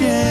What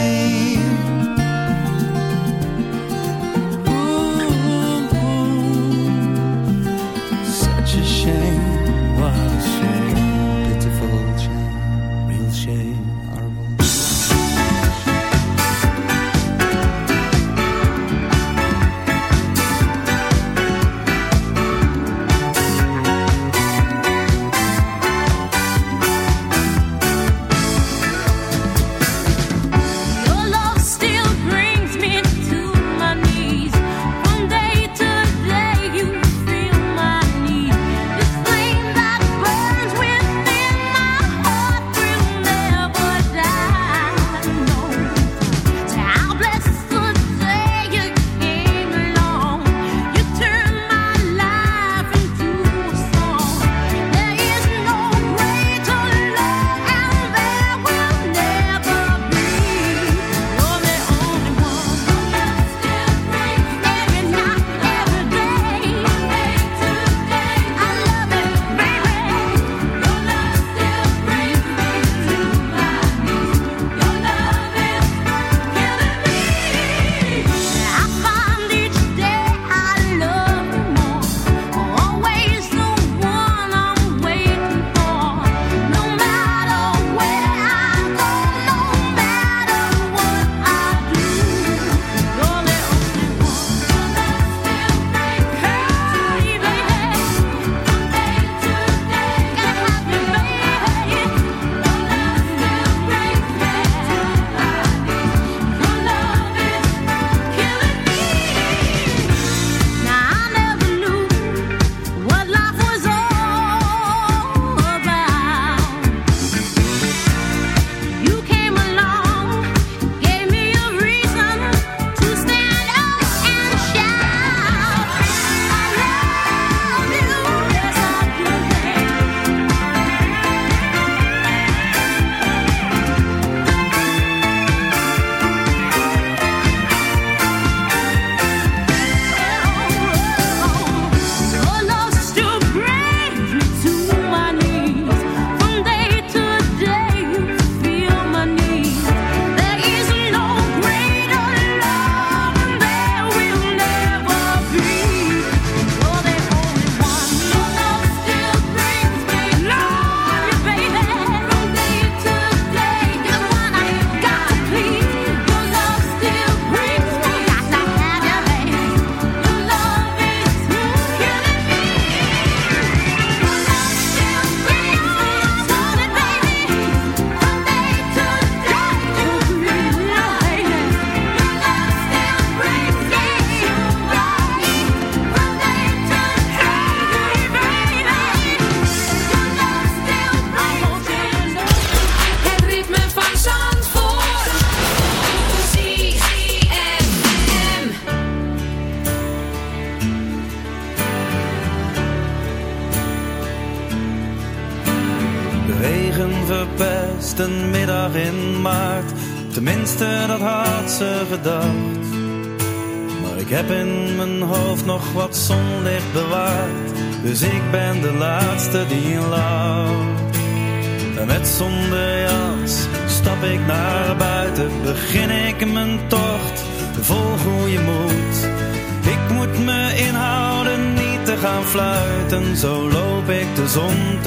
gezond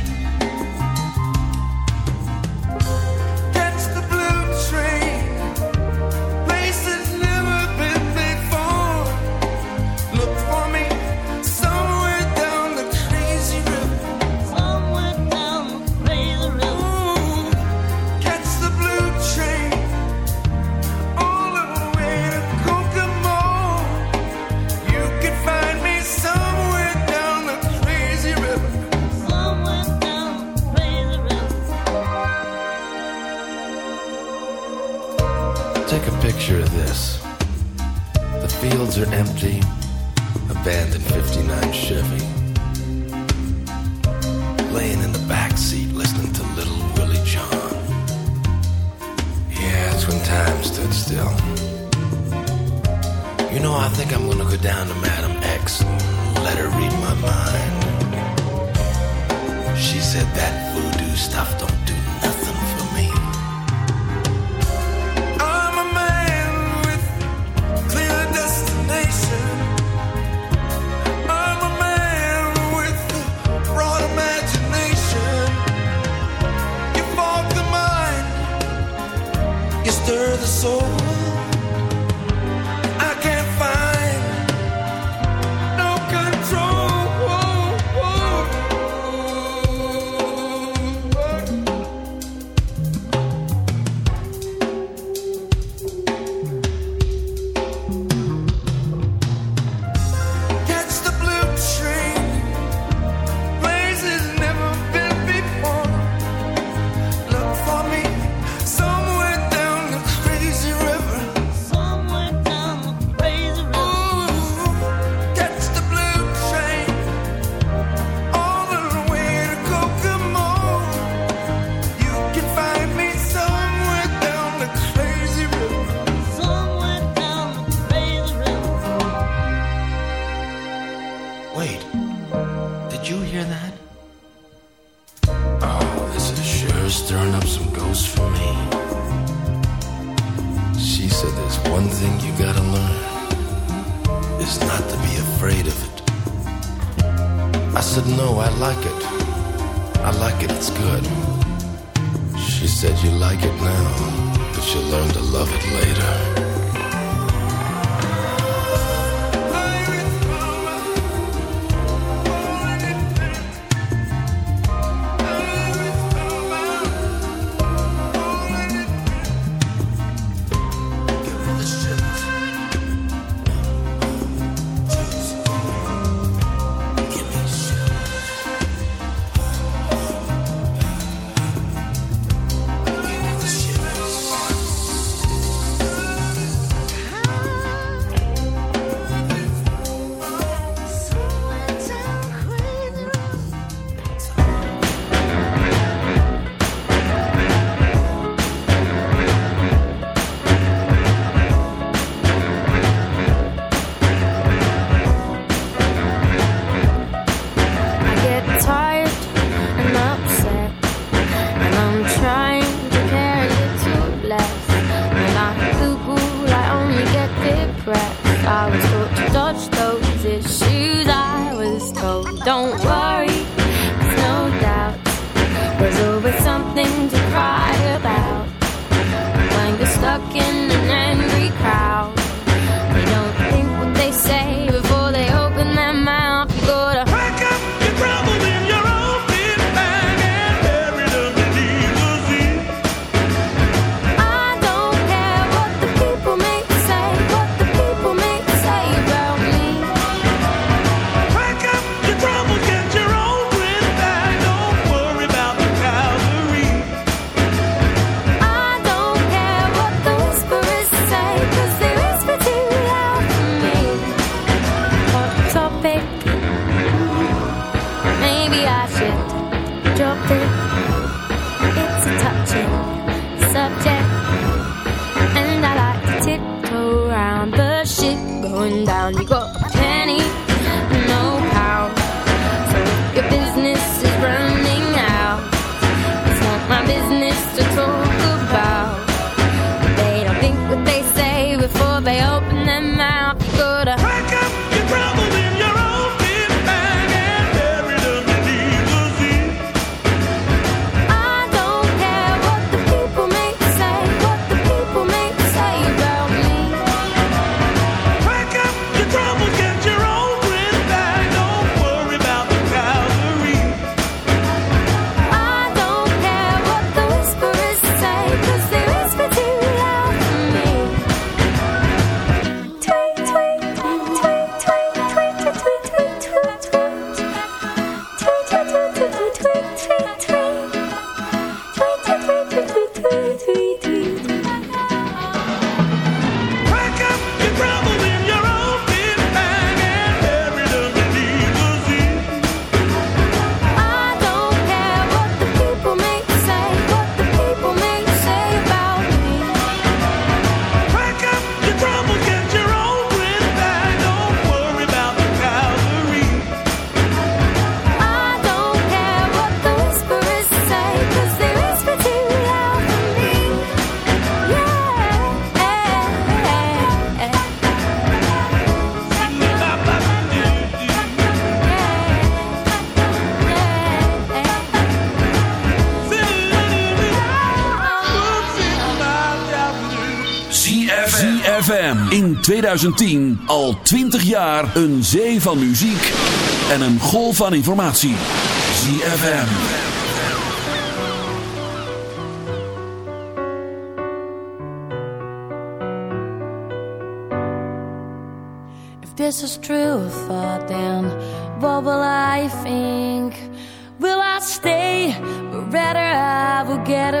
empty. 2010 al 20 jaar een zee van muziek en een golf van informatie. ZFM. If this is true for them, what will I think? Will I stay? Or rather I will get.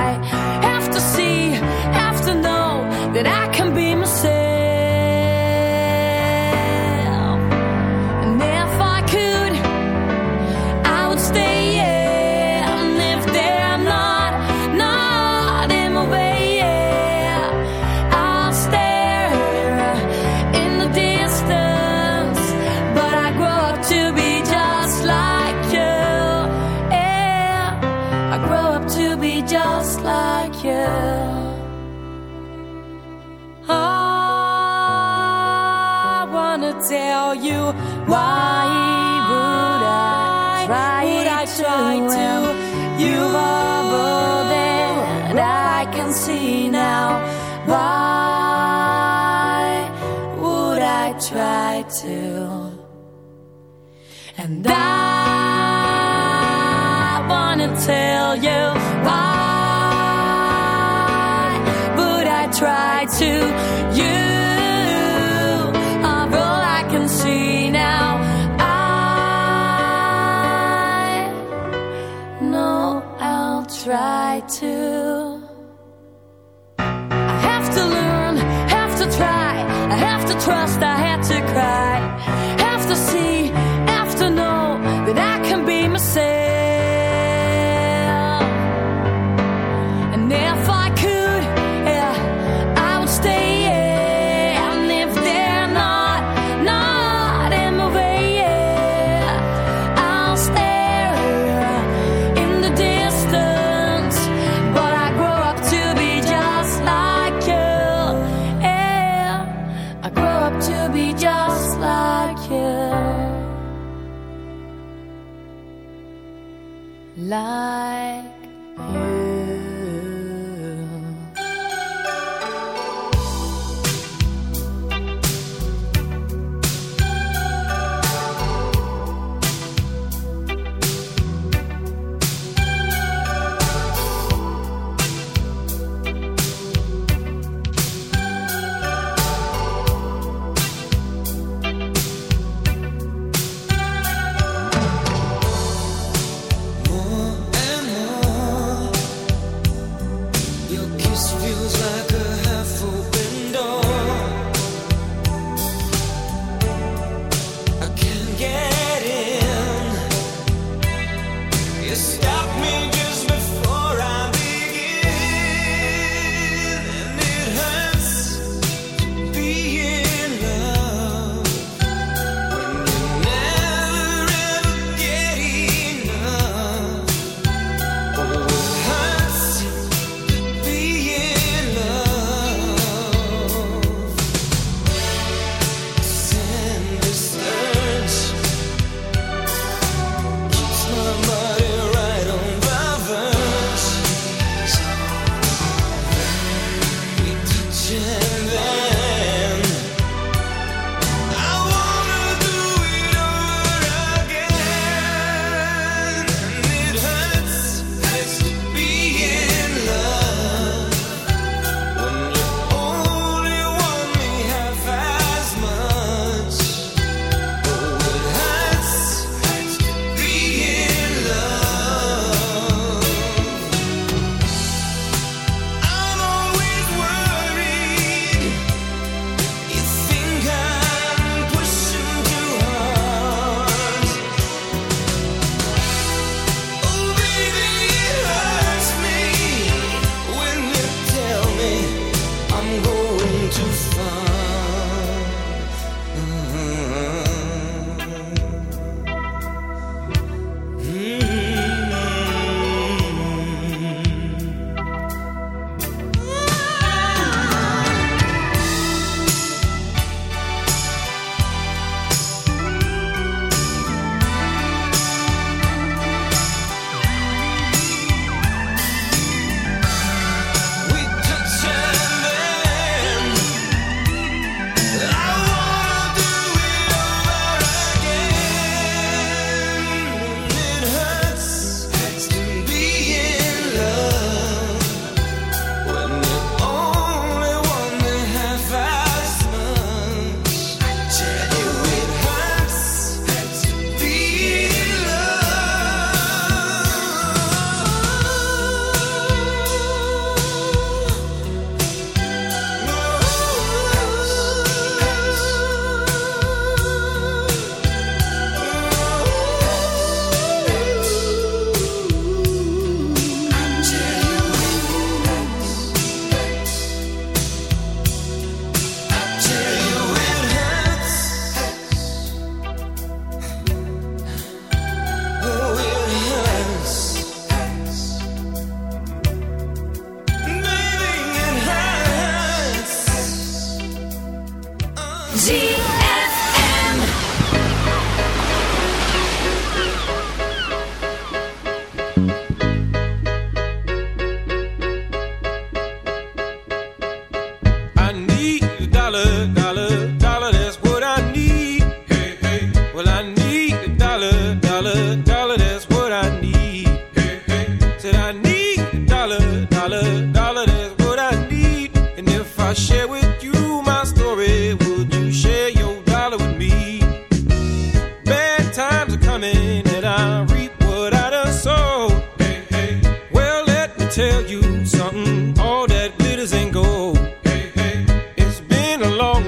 knew You're there, and I can see now why would I try to? And I wanna tell you why would I try to? You trust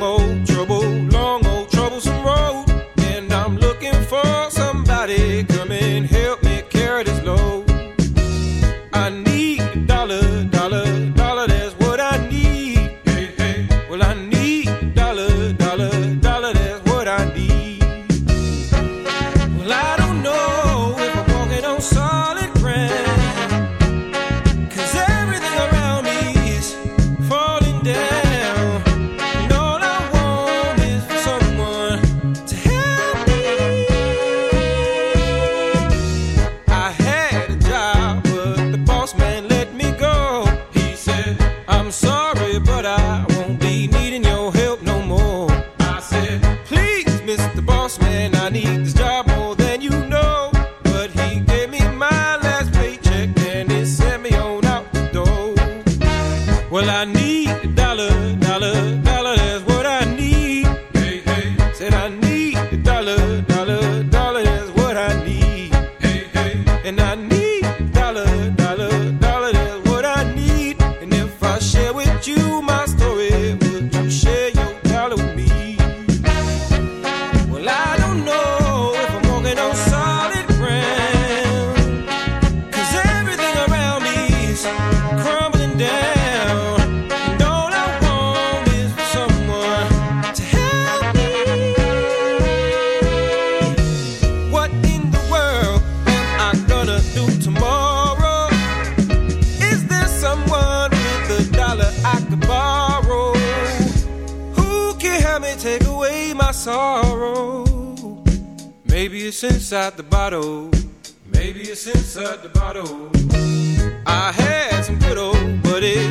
low. Bottle. I had some good old buddies,